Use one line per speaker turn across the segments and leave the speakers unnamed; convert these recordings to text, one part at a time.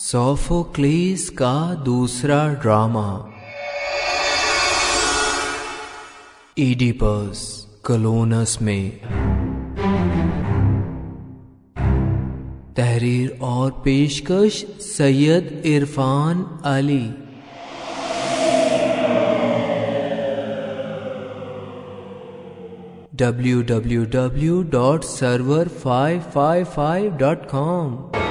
Sophocles کا دوسرا drama Oedipus clones میں تحریر اور پیشکش سید عرفان علی www.server555.com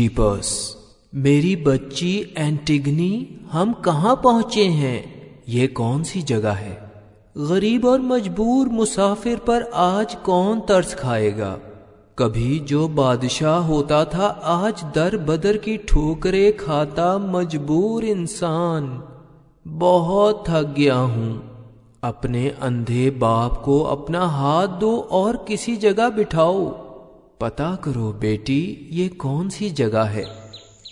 ایڈیپس، میری بچی اینٹیگنی ہم کہاں پہنچے ہیں؟ یہ کون سی جگہ ہے؟ غریب اور مجبور مسافر پر آج کون ترس کھائے گا؟ کبھی جو بادشاہ ہوتا تھا آج در بدر کی ٹھوکرے کھاتا مجبور انسان۔ بہت تھک گیا ہوں۔ اپنے اندھے باپ کو اپنا ہاتھ دو اور کسی جگہ بٹھاؤ۔ پتا کرو بیٹی، یہ کون سی جگہ ہے؟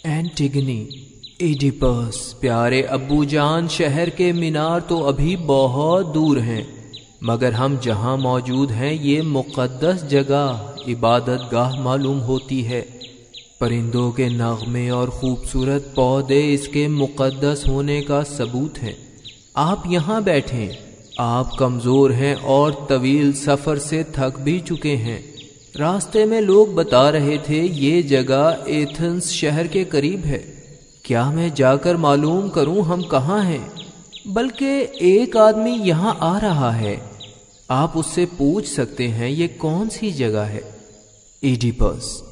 اینٹیگنی ایڈیپس پیارے ابو جان، شہر کے مینار تو ابھی بہت دور ہیں، مگر ہم جہاں موجود ہیں، یہ مقدس جگہ، عبادت گاہ معلوم ہوتی ہے۔ پرندوں کے نغمے اور خوبصورت پودے اس کے مقدس ہونے کا ثبوت ہیں۔ آپ یہاں بیٹھیں۔ آپ کمزور ہیں اور طویل سفر سے تھک بھی چکے ہیں۔ راستے میں لوگ بتا رہے تھے، یہ جگہ ایتھنس شہر کے قریب ہے۔ کیا میں جا کر معلوم کروں ہم کہاں ہیں؟ بلکہ ایک آدمی یہاں آ رہا ہے۔ آپ اس سے پوچھ سکتے ہیں، یہ کون سی جگہ ہے؟ ایڈیپس،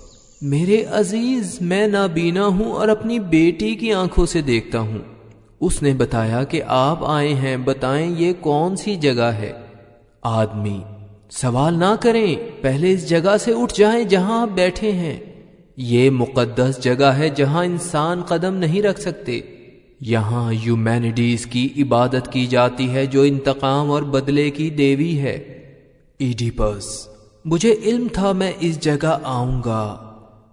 میرے عزیز، میں نابینا ہوں اور اپنی بیٹی کی آنکھوں سے دیکھتا ہوں۔ اس نے بتایا کہ آپ آئے ہیں، بتائیں یہ کون سی جگہ ہے؟ آدمی سوال نہ کریں، پہلے اس جگہ سے اٹھ جائیں جہاں آپ بیٹھے ہیں۔ یہ مقدس جگہ ہے جہاں انسان قدم نہیں رکھ سکتے۔ یہاں ہیومینٹیز کی عبادت کی جاتی ہے جو انتقام اور بدلے کی دیوی ہے۔ ایڈیپس، مجھے علم تھا میں اس جگہ آؤں گا۔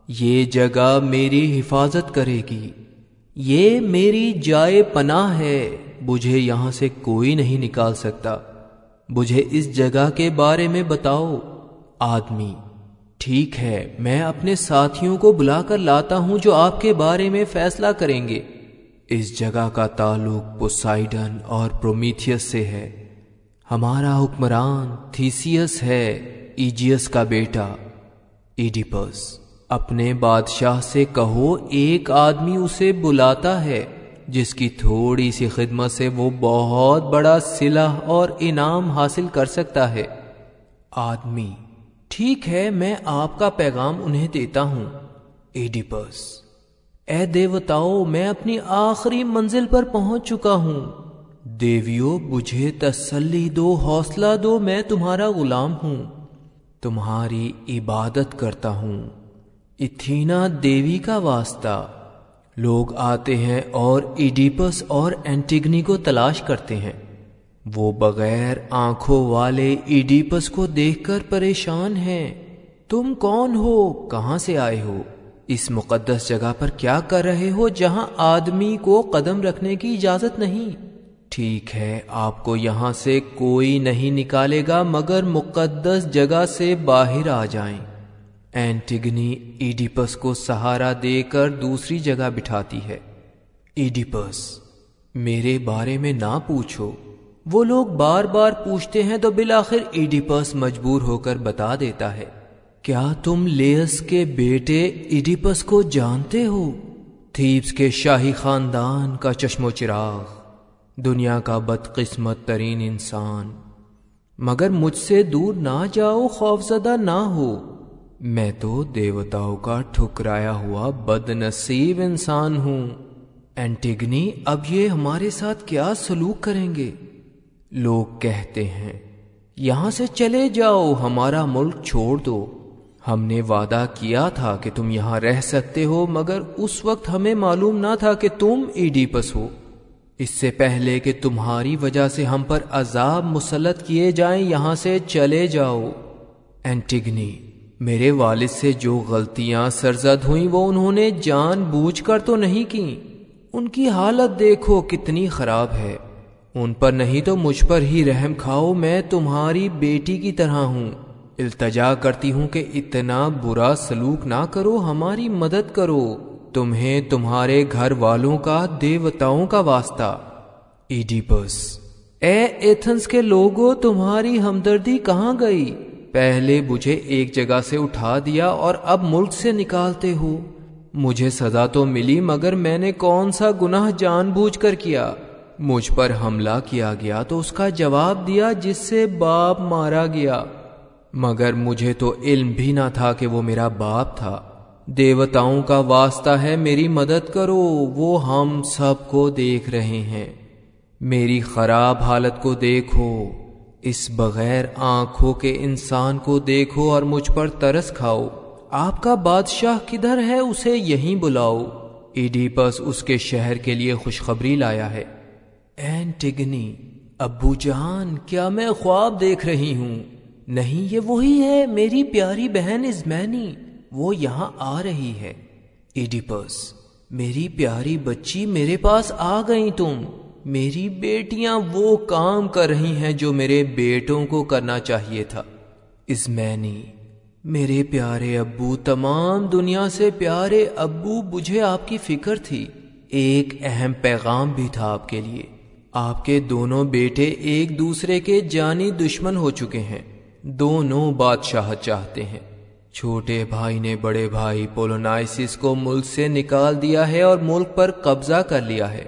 یہ جگہ میری حفاظت کرے گی۔ یہ میری جائے پناہ ہے۔ مجھے یہاں سے کوئی نہیں نکال سکتا۔ مجھے اس جگہ کے بارے میں بتاؤ۔ آدمی، ٹھیک ہے، میں اپنے ساتھیوں کو بلا کر لاتا ہوں جو آپ کے بارے میں فیصلہ کریں گے۔ اس جگہ کا تعلق پوسائیڈن اور پرومیتھیس سے ہے۔ ہمارا حکمران تھیسیس ہے، ایجیس کا بیٹا۔ ایڈیپس، اپنے بادشاہ سے کہو، ایک آدمی اسے بلاتا ہے۔ جس کی تھوڑی سی خدمت سے وہ بہت بڑا صلح اور انعام حاصل کر سکتا ہے۔ آدمی، ٹھیک ہے، میں آپ کا پیغام انہیں دیتا ہوں۔ ایڈیپس، اے دیوتاؤ، میں اپنی آخری منزل پر پہنچ چکا ہوں۔ دیویو، مجھے تسلی دو، حوصلہ دو، میں تمہارا غلام ہوں۔ تمہاری عبادت کرتا ہوں۔ اتھینا دیوی کا واسطہ۔ لوگ آتے ہیں اور ایڈیپس اور اینٹیگنی کو تلاش کرتے ہیں۔ وہ بغیر آنکھوں والے ایڈیپس کو دیکھ کر پریشان ہیں۔ تم کون ہو؟ کہاں سے آئے ہو؟ اس مقدس جگہ پر کیا کر رہے ہو جہاں آدمی کو قدم رکھنے کی اجازت نہیں؟ ٹھیک ہے، آپ کو یہاں سے کوئی نہیں نکالے گا، مگر مقدس جگہ سے باہر آ جائیں۔ اینٹیگنی ایڈیپس کو سہارا دے کر دوسری جگہ بٹھاتی ہے۔ ایڈیپس، میرے بارے میں نہ پوچھو۔ وہ لوگ بار بار پوچھتے ہیں تو بالآخر ایڈیپس مجبور ہو کر بتا دیتا ہے۔ کیا تم لیس کے بیٹے ایڈیپس کو جانتے ہو؟ تھیپس کے شاہی خاندان کا چشم و چراغ۔ دنیا کا بدقسمت ترین انسان۔ مگر مجھ سے دور نہ جاؤ، خوفزدہ نہ ہو۔ میں تو دیوتاؤں کا ٹھکرایا ہوا بد نصیب انسان ہوں۔ اینٹیگنی، اب یہ ہمارے ساتھ کیا سلوک کریں گے؟ لوگ کہتے ہیں، یہاں سے چلے جاؤ، ہمارا ملک چھوڑ دو۔ ہم نے وعدہ کیا تھا کہ تم یہاں رہ سکتے ہو، مگر اس وقت ہمیں معلوم نہ تھا کہ تم ایڈیپس ہو۔ اس سے پہلے کہ تمہاری وجہ سے ہم پر عذاب مسلط کیے جائیں، یہاں سے چلے جاؤ۔ اینٹیگنی میرے والد سے جو غلطیاں سرزد ہوئیں وہ انہوں نے جان بوجھ کر تو نہیں کی ان کی حالت دیکھو کتنی خراب ہے۔ ان پر نہیں تو مجھ پر ہی رحم کھاؤ، میں تمہاری بیٹی کی طرح ہوں۔ التجا کرتی ہوں کہ اتنا برا سلوک نہ کرو، ہماری مدد کرو۔ تمہیں تمہارے گھر والوں کا، دیوتاؤں کا واسطہ۔ ایڈیپس۔ اے ایتھنس کے لوگوں تمہاری ہمدردی کہاں گئی؟ پہلے مجھے ایک جگہ سے اٹھا دیا اور اب ملک سے نکالتے ہو۔ مجھے سزا تو ملی مگر میں نے کون سا گناہ جان بوجھ کر کیا۔ مجھ پر حملہ کیا گیا تو اس کا جواب دیا جس سے باپ مارا گیا۔ مگر مجھے تو علم بھی نہ تھا کہ وہ میرا باپ تھا۔ دیوتاؤں کا واسطہ ہے میری مدد کرو، وہ ہم سب کو دیکھ رہے ہیں۔ میری خراب حالت کو دیکھو۔ اس بغیر آنکھوں کے انسان کو دیکھو اور مجھ پر ترس کھاؤ۔ آپ کا بادشاہ کدھر ہے اسے یہیں بلاؤ۔ ایڈیپس اس کے شہر کے لیے خوشخبری لایا ہے۔ اینٹگنی، ابو جان کیا میں خواب دیکھ رہی ہوں؟ نہیں، یہ وہی ہے، میری پیاری بہن ازمینی، وہ یہاں آ رہی ہے۔ ایڈیپس، میری پیاری بچی میرے پاس آ گئی تم۔ میری بیٹیاں وہ کام کر رہی ہیں جو میرے بیٹوں کو کرنا چاہیے تھا۔ ازمینی میرے پیارے ابو، تمام دنیا سے پیارے ابو، مجھے آپ کی فکر تھی۔ ایک اہم پیغام بھی تھا آپ کے لیے۔ آپ کے دونوں بیٹے ایک دوسرے کے جانی دشمن ہو چکے ہیں۔ دونوں بادشاہ چاہتے ہیں۔ چھوٹے بھائی نے بڑے بھائی پولونائسس کو ملک سے نکال دیا ہے اور ملک پر قبضہ کر لیا ہے۔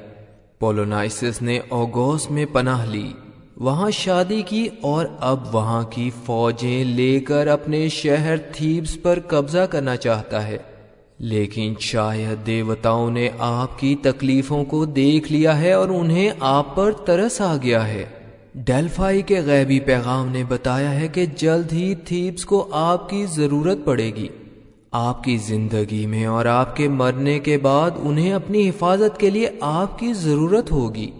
پولونائسس نے اوگوس میں پناہ لی۔ وہاں شادی کی اور اب وہاں کی فوجیں لے کر اپنے شہر تھیبس پر قبضہ کرنا چاہتا ہے۔ لیکن شاید دیوتاؤں نے آپ کی تکلیفوں کو دیکھ لیا ہے اور انہیں آپ پر ترس آ گیا ہے۔ ڈیلفائی کے غیبی پیغام نے بتایا ہے کہ جلد ہی تھیبس کو آپ کی ضرورت پڑے گی۔ آپ کی زندگی میں اور آپ کے مرنے کے بعد انہیں اپنی حفاظت کے لیے آپ کی ضرورت ہوگی۔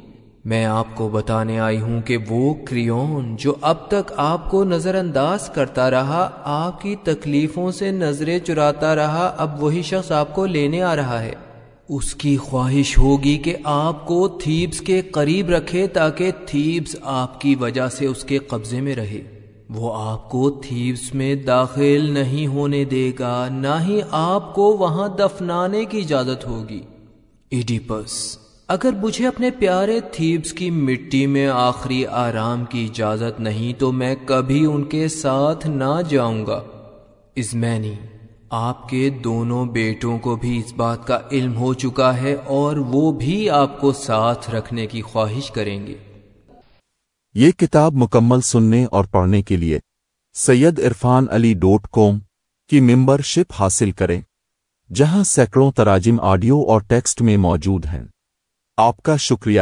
میں آپ کو بتانے آئی ہوں کہ وہ کریون جو اب تک آپ کو نظر انداز کرتا رہا، آپ کی تکلیفوں سے نظریں چراتا رہا، اب وہی شخص آپ کو لینے آ رہا ہے۔ اس کی خواہش ہوگی کہ آپ کو تھیبس کے قریب رکھے تاکہ تھیبس آپ کی وجہ سے اس کے قبضے میں رہے۔ وہ آپ کو تھیبس میں داخل نہیں ہونے دے گا، نہ ہی آپ کو وہاں دفنانے کی اجازت ہوگی۔ ایڈیپس، اگر مجھے اپنے پیارے تھیبس کی مٹی میں آخری آرام کی اجازت نہیں، تو میں کبھی ان کے ساتھ نہ جاؤں گا۔ ازمینی آپ کے دونوں بیٹوں کو بھی اس بات کا علم ہو چکا ہے اور وہ بھی آپ کو ساتھ رکھنے کی خواہش کریں گے۔
یہ کتاب مکمل سننے اور پڑھنے کے لیے سید عرفان علی ڈوٹ کوم کی ممبر شپ حاصل کریں، جہاں سینکڑوں تراجم آڈیو اور ٹیکسٹ میں موجود ہیں۔ آپ کا شکریہ۔